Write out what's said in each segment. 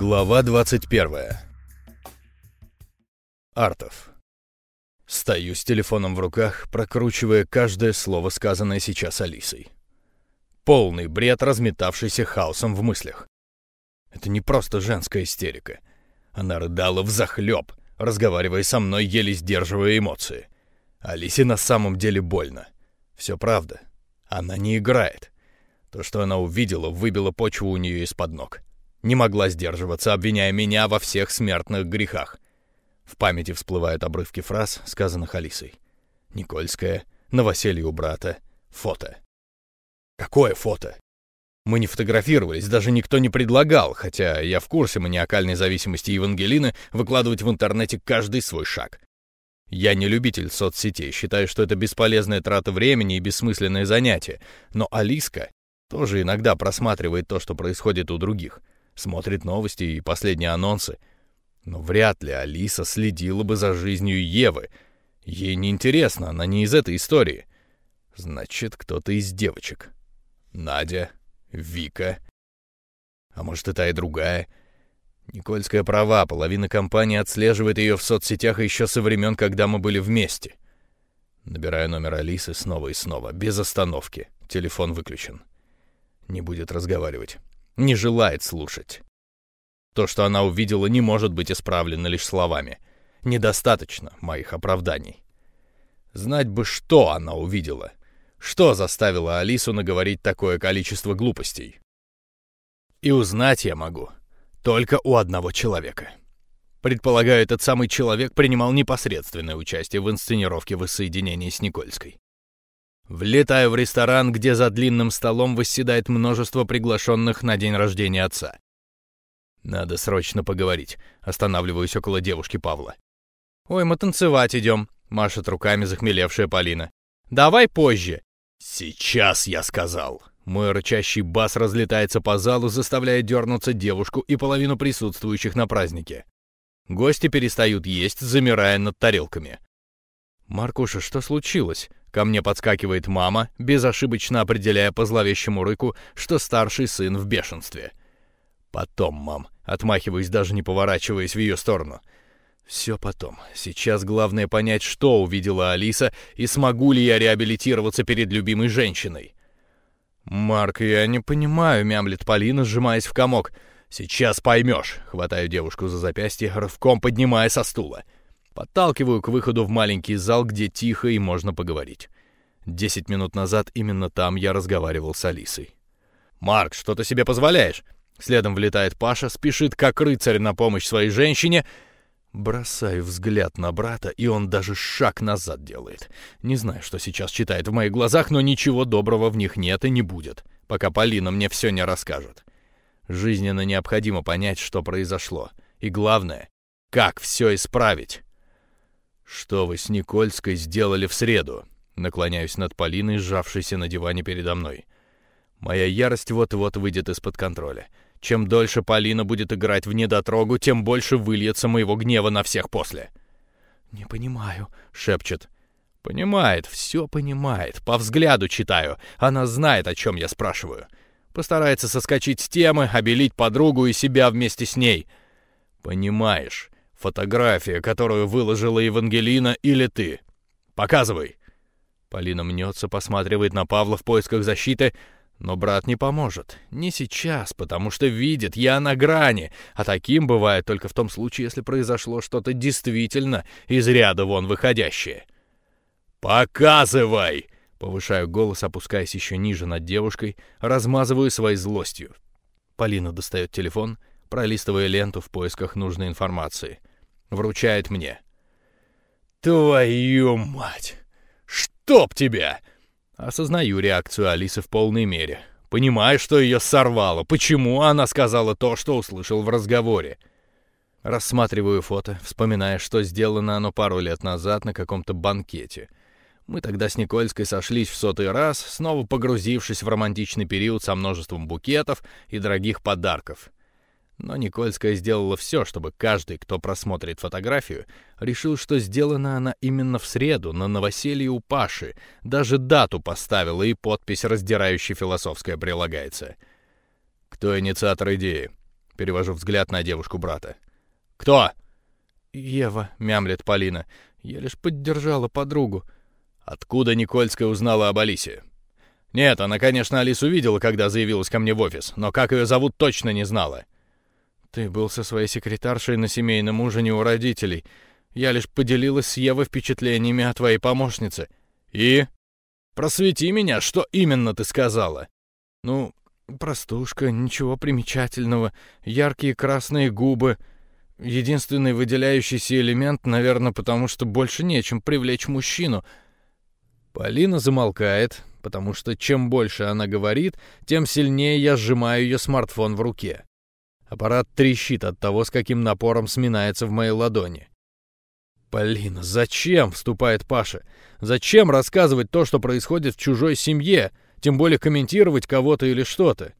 Глава 21. Артов. Стою с телефоном в руках, прокручивая каждое слово, сказанное сейчас Алисой. Полный бред, разметавшийся хаосом в мыслях. Это не просто женская истерика. Она рыдала взахлеб, разговаривая со мной, еле сдерживая эмоции. Алисе на самом деле больно. Все правда. Она не играет. То, что она увидела, выбило почву у нее из-под ног. Не могла сдерживаться, обвиняя меня во всех смертных грехах. В памяти всплывают обрывки фраз, сказанных Алисой. Никольская, новоселье у брата, фото. Какое фото? Мы не фотографировались, даже никто не предлагал, хотя я в курсе маниакальной зависимости Евангелины выкладывать в интернете каждый свой шаг. Я не любитель соцсетей, считаю, что это бесполезная трата времени и бессмысленное занятие, но Алиска тоже иногда просматривает то, что происходит у других смотрит новости и последние анонсы. Но вряд ли Алиса следила бы за жизнью Евы. Ей не интересно, она не из этой истории. Значит, кто-то из девочек. Надя, Вика. А может, и та, и другая. Никольская права, половина компании отслеживает ее в соцсетях еще со времен, когда мы были вместе. Набираю номер Алисы снова и снова, без остановки. Телефон выключен. Не будет разговаривать не желает слушать. То, что она увидела, не может быть исправлено лишь словами. Недостаточно моих оправданий. Знать бы, что она увидела. Что заставило Алису наговорить такое количество глупостей. И узнать я могу только у одного человека. Предполагаю, этот самый человек принимал непосредственное участие в инсценировке воссоединения с Никольской. Влетаю в ресторан, где за длинным столом восседает множество приглашенных на день рождения отца. Надо срочно поговорить. Останавливаюсь около девушки Павла. «Ой, мы танцевать идем», — машет руками захмелевшая Полина. «Давай позже». «Сейчас, я сказал». Мой рычащий бас разлетается по залу, заставляя дернуться девушку и половину присутствующих на празднике. Гости перестают есть, замирая над тарелками. «Маркуша, что случилось?» Ко мне подскакивает мама, безошибочно определяя по зловещему рыку, что старший сын в бешенстве. «Потом, мам», отмахиваясь, даже не поворачиваясь в ее сторону. «Все потом. Сейчас главное понять, что увидела Алиса, и смогу ли я реабилитироваться перед любимой женщиной». «Марк, я не понимаю», — мямлет Полина, сжимаясь в комок. «Сейчас поймешь», — хватаю девушку за запястье, рывком поднимая со стула. Подталкиваю к выходу в маленький зал, где тихо и можно поговорить. Десять минут назад именно там я разговаривал с Алисой. «Марк, что ты себе позволяешь?» Следом влетает Паша, спешит как рыцарь на помощь своей женщине. Бросаю взгляд на брата, и он даже шаг назад делает. Не знаю, что сейчас читает в моих глазах, но ничего доброго в них нет и не будет, пока Полина мне все не расскажет. Жизненно необходимо понять, что произошло. И главное, как все исправить. «Что вы с Никольской сделали в среду?» Наклоняюсь над Полиной, сжавшейся на диване передо мной. Моя ярость вот-вот выйдет из-под контроля. Чем дольше Полина будет играть в недотрогу, тем больше выльется моего гнева на всех после. «Не понимаю», — шепчет. «Понимает, все понимает. По взгляду читаю. Она знает, о чем я спрашиваю. Постарается соскочить с темы, обелить подругу и себя вместе с ней. Понимаешь, Фотография, которую выложила Евангелина или ты? Показывай. Полина мнется, посматривает на Павла в поисках защиты, но брат не поможет. Не сейчас, потому что видит, я на грани, а таким бывает только в том случае, если произошло что-то действительно из ряда вон выходящее. «Показывай!» Повышаю голос, опускаясь еще ниже над девушкой, размазываю своей злостью. Полина достает телефон, пролистывая ленту в поисках нужной информации — Вручает мне. «Твою мать! Чтоб тебя!» Осознаю реакцию Алисы в полной мере. Понимаю, что ее сорвало. Почему она сказала то, что услышал в разговоре? Рассматриваю фото, вспоминая, что сделано оно пару лет назад на каком-то банкете. Мы тогда с Никольской сошлись в сотый раз, снова погрузившись в романтичный период со множеством букетов и дорогих подарков. Но Никольская сделала все, чтобы каждый, кто просмотрит фотографию, решил, что сделана она именно в среду, на новоселье у Паши. Даже дату поставила, и подпись, раздирающая философская, прилагается. «Кто инициатор идеи?» Перевожу взгляд на девушку брата. «Кто?» «Ева», — мямлет Полина. «Я лишь поддержала подругу». «Откуда Никольская узнала об Алисе?» «Нет, она, конечно, Алису видела, когда заявилась ко мне в офис, но как ее зовут, точно не знала». «Ты был со своей секретаршей на семейном ужине у родителей. Я лишь поделилась с Евой впечатлениями о твоей помощнице». «И?» «Просвети меня, что именно ты сказала?» «Ну, простушка, ничего примечательного. Яркие красные губы. Единственный выделяющийся элемент, наверное, потому что больше нечем привлечь мужчину». Полина замолкает, потому что чем больше она говорит, тем сильнее я сжимаю ее смартфон в руке. Аппарат трещит от того, с каким напором сминается в моей ладони. «Полина, зачем?» — вступает Паша. «Зачем рассказывать то, что происходит в чужой семье, тем более комментировать кого-то или что-то?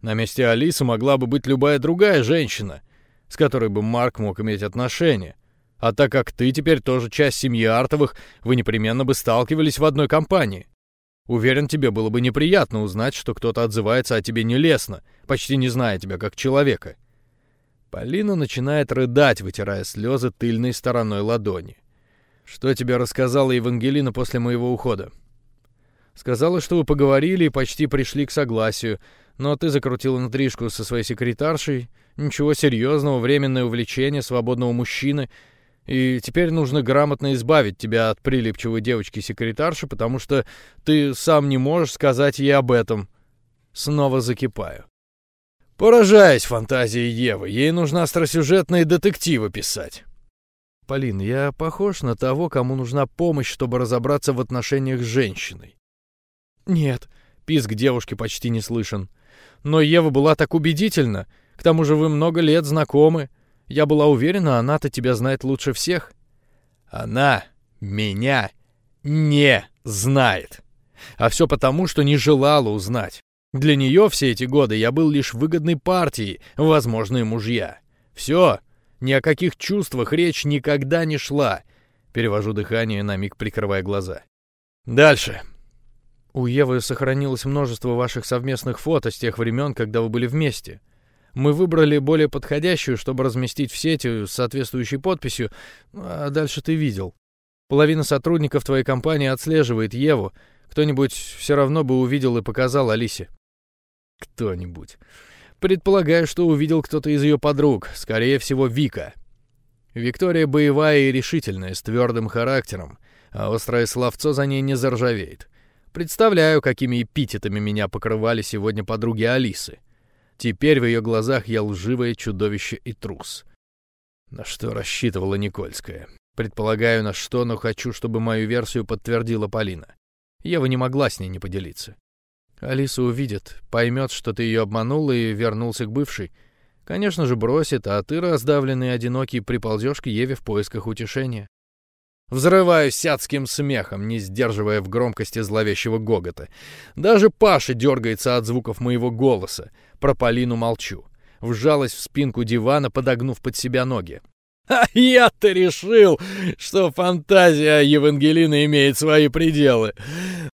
На месте Алисы могла бы быть любая другая женщина, с которой бы Марк мог иметь отношения. А так как ты теперь тоже часть семьи Артовых, вы непременно бы сталкивались в одной компании. Уверен, тебе было бы неприятно узнать, что кто-то отзывается о тебе нелестно, почти не зная тебя как человека. Полина начинает рыдать, вытирая слезы тыльной стороной ладони. «Что тебе рассказала Евангелина после моего ухода?» «Сказала, что вы поговорили и почти пришли к согласию, но ты закрутила интрижку со своей секретаршей. Ничего серьезного, временное увлечение свободного мужчины. И теперь нужно грамотно избавить тебя от прилипчивой девочки-секретарши, потому что ты сам не можешь сказать ей об этом». Снова закипаю. Поражаясь фантазией Евы, ей нужно остросюжетные детективы писать. Полин, я похож на того, кому нужна помощь, чтобы разобраться в отношениях с женщиной. Нет, писк девушки почти не слышен. Но Ева была так убедительна. К тому же вы много лет знакомы. Я была уверена, она-то тебя знает лучше всех. Она меня не знает. А все потому, что не желала узнать. Для нее все эти годы я был лишь выгодной партией, возможные мужья. Все, ни о каких чувствах речь никогда не шла. Перевожу дыхание, на миг прикрывая глаза. Дальше. У Евы сохранилось множество ваших совместных фото с тех времен, когда вы были вместе. Мы выбрали более подходящую, чтобы разместить в сети с соответствующей подписью, а дальше ты видел. Половина сотрудников твоей компании отслеживает Еву. Кто-нибудь все равно бы увидел и показал Алисе. Кто-нибудь. Предполагаю, что увидел кто-то из ее подруг, скорее всего, Вика. Виктория боевая и решительная, с твердым характером, а острое словцо за ней не заржавеет. Представляю, какими эпитетами меня покрывали сегодня подруги Алисы. Теперь в ее глазах я лживое чудовище и трус. На что рассчитывала Никольская? Предполагаю, на что, но хочу, чтобы мою версию подтвердила Полина. Ева не могла с ней не поделиться. Алиса увидит, поймет, что ты ее обманул и вернулся к бывшей. Конечно же, бросит, а ты, раздавленный одинокий, приползешь к Еве в поисках утешения. Взрываюсь сядским смехом, не сдерживая в громкости зловещего гогота. Даже Паша дергается от звуков моего голоса. Про Полину молчу. Вжалась в спинку дивана, подогнув под себя ноги. А я-то решил, что фантазия Евангелины имеет свои пределы.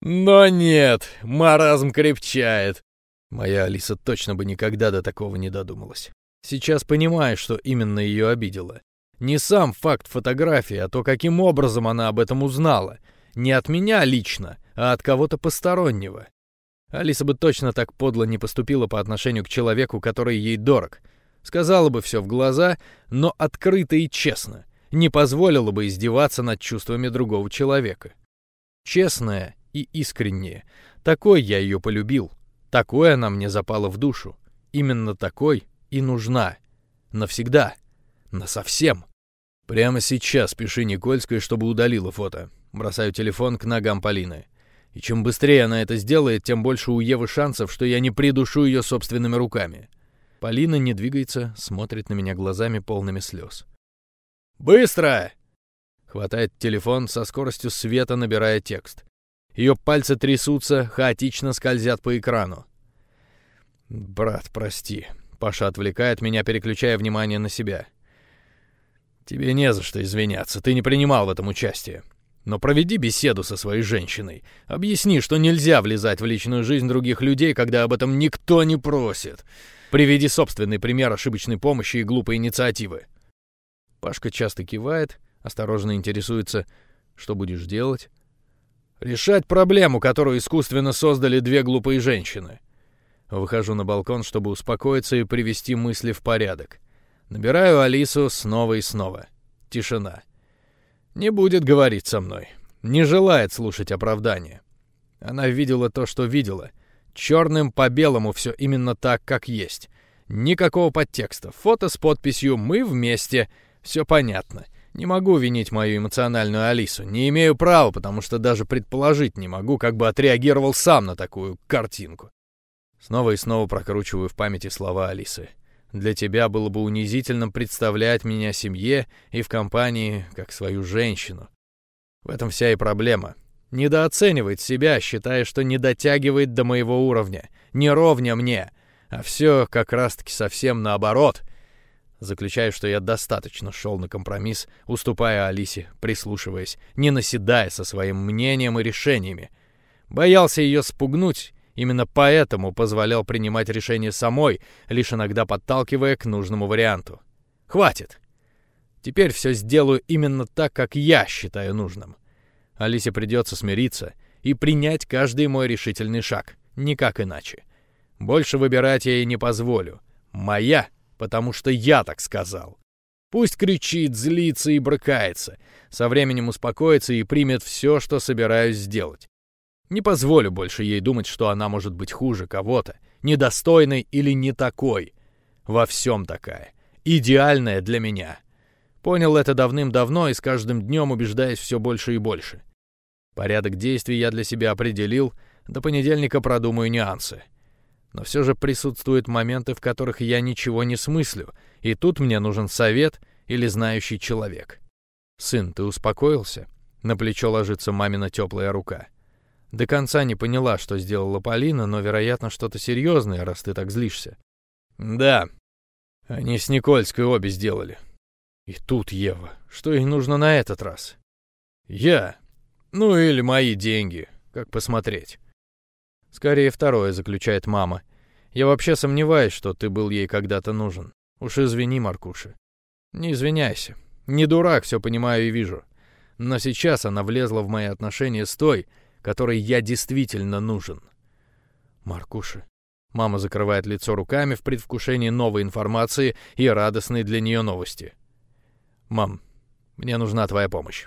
Но нет, маразм крепчает. Моя Алиса точно бы никогда до такого не додумалась. Сейчас понимаю, что именно ее обидело. Не сам факт фотографии, а то, каким образом она об этом узнала. Не от меня лично, а от кого-то постороннего. Алиса бы точно так подло не поступила по отношению к человеку, который ей дорог — Сказала бы все в глаза, но открыто и честно. Не позволила бы издеваться над чувствами другого человека. Честная и искренняя. Такой я ее полюбил. Такой она мне запала в душу. Именно такой и нужна. Навсегда. Насовсем. Прямо сейчас пиши Никольской, чтобы удалила фото. Бросаю телефон к ногам Полины. И чем быстрее она это сделает, тем больше у Евы шансов, что я не придушу ее собственными руками. Полина не двигается, смотрит на меня глазами полными слез. «Быстро!» Хватает телефон со скоростью света, набирая текст. Ее пальцы трясутся, хаотично скользят по экрану. «Брат, прости». Паша отвлекает меня, переключая внимание на себя. «Тебе не за что извиняться, ты не принимал в этом участие. Но проведи беседу со своей женщиной. Объясни, что нельзя влезать в личную жизнь других людей, когда об этом никто не просит. Приведи собственный пример ошибочной помощи и глупой инициативы. Пашка часто кивает, осторожно интересуется, что будешь делать. Решать проблему, которую искусственно создали две глупые женщины. Выхожу на балкон, чтобы успокоиться и привести мысли в порядок. Набираю Алису снова и снова. Тишина. Не будет говорить со мной. Не желает слушать оправдания. Она видела то, что видела. Черным по белому все именно так, как есть. Никакого подтекста. Фото с подписью «Мы вместе». Все понятно. Не могу винить мою эмоциональную Алису. Не имею права, потому что даже предположить не могу, как бы отреагировал сам на такую картинку. Снова и снова прокручиваю в памяти слова Алисы. Для тебя было бы унизительно представлять меня семье и в компании как свою женщину. В этом вся и проблема. Недооценивает себя, считая, что не дотягивает до моего уровня, не ровня мне, а все как раз-таки совсем наоборот. Заключаю, что я достаточно шел на компромисс, уступая Алисе, прислушиваясь, не наседая со своим мнением и решениями. Боялся ее спугнуть Именно поэтому позволял принимать решения самой, лишь иногда подталкивая к нужному варианту. Хватит. Теперь все сделаю именно так, как я считаю нужным. Алисе придется смириться и принять каждый мой решительный шаг, никак иначе. Больше выбирать я ей не позволю. Моя, потому что я так сказал. Пусть кричит, злится и брыкается. Со временем успокоится и примет все, что собираюсь сделать. Не позволю больше ей думать, что она может быть хуже кого-то, недостойной или не такой. Во всем такая. Идеальная для меня. Понял это давным-давно и с каждым днем убеждаясь все больше и больше. Порядок действий я для себя определил, до понедельника продумаю нюансы. Но все же присутствуют моменты, в которых я ничего не смыслю, и тут мне нужен совет или знающий человек. «Сын, ты успокоился?» На плечо ложится мамина теплая рука. До конца не поняла, что сделала Полина, но, вероятно, что-то серьезное, раз ты так злишься. Да, они с Никольской обе сделали. И тут Ева. Что ей нужно на этот раз? Я. Ну или мои деньги. Как посмотреть. Скорее второе, заключает мама. Я вообще сомневаюсь, что ты был ей когда-то нужен. Уж извини, Маркуша. Не извиняйся. Не дурак, все понимаю и вижу. Но сейчас она влезла в мои отношения с той, которой я действительно нужен. Маркуша. Мама закрывает лицо руками в предвкушении новой информации и радостной для нее новости. «Мам, мне нужна твоя помощь».